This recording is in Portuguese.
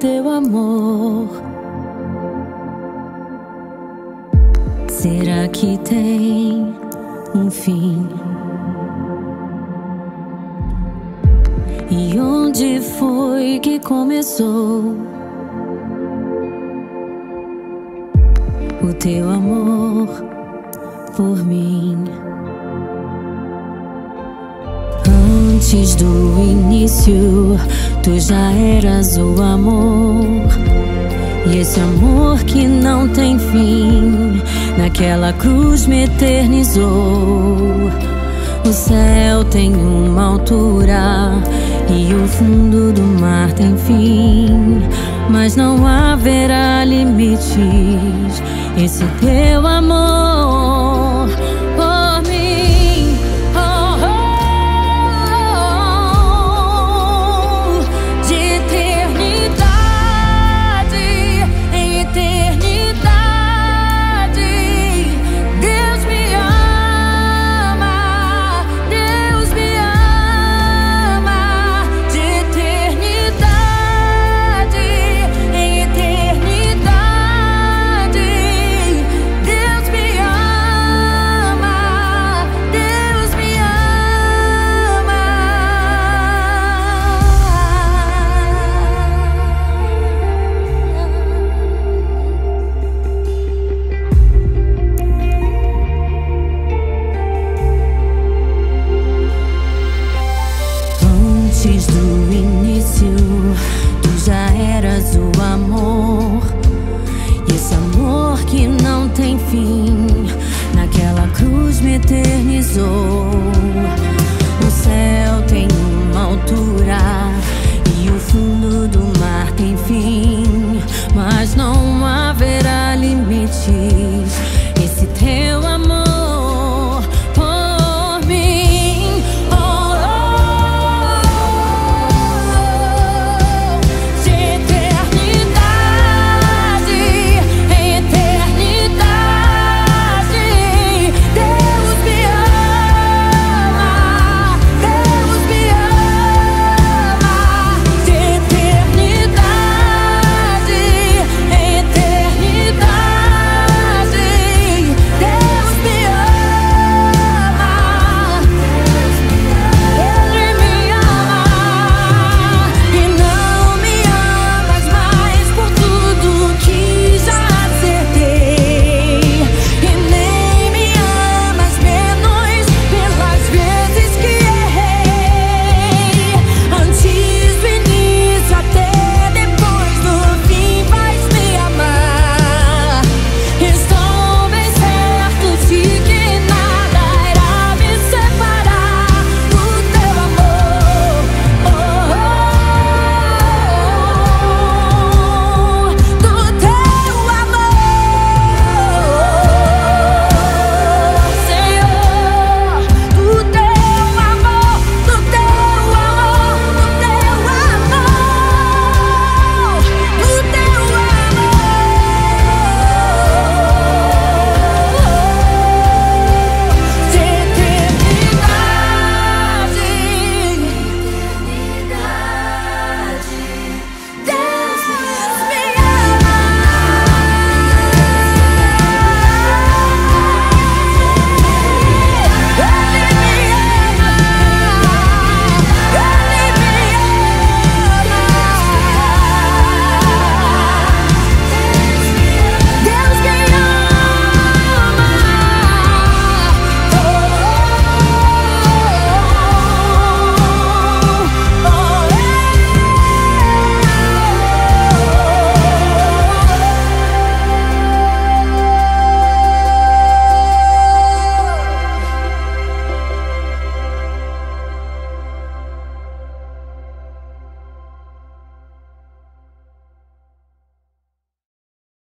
teu amor? Será que tem um fim? E onde foi que começou o teu amor por mim? Antes do início, tu já eras o amor. E esse amor que não tem fim, naquela cruz me eternizou. O céu tem uma altura e o fundo do mar tem fim, mas não haverá limites. Esse teu amor Antes do início, tu já eras o amor. E esse amor que não tem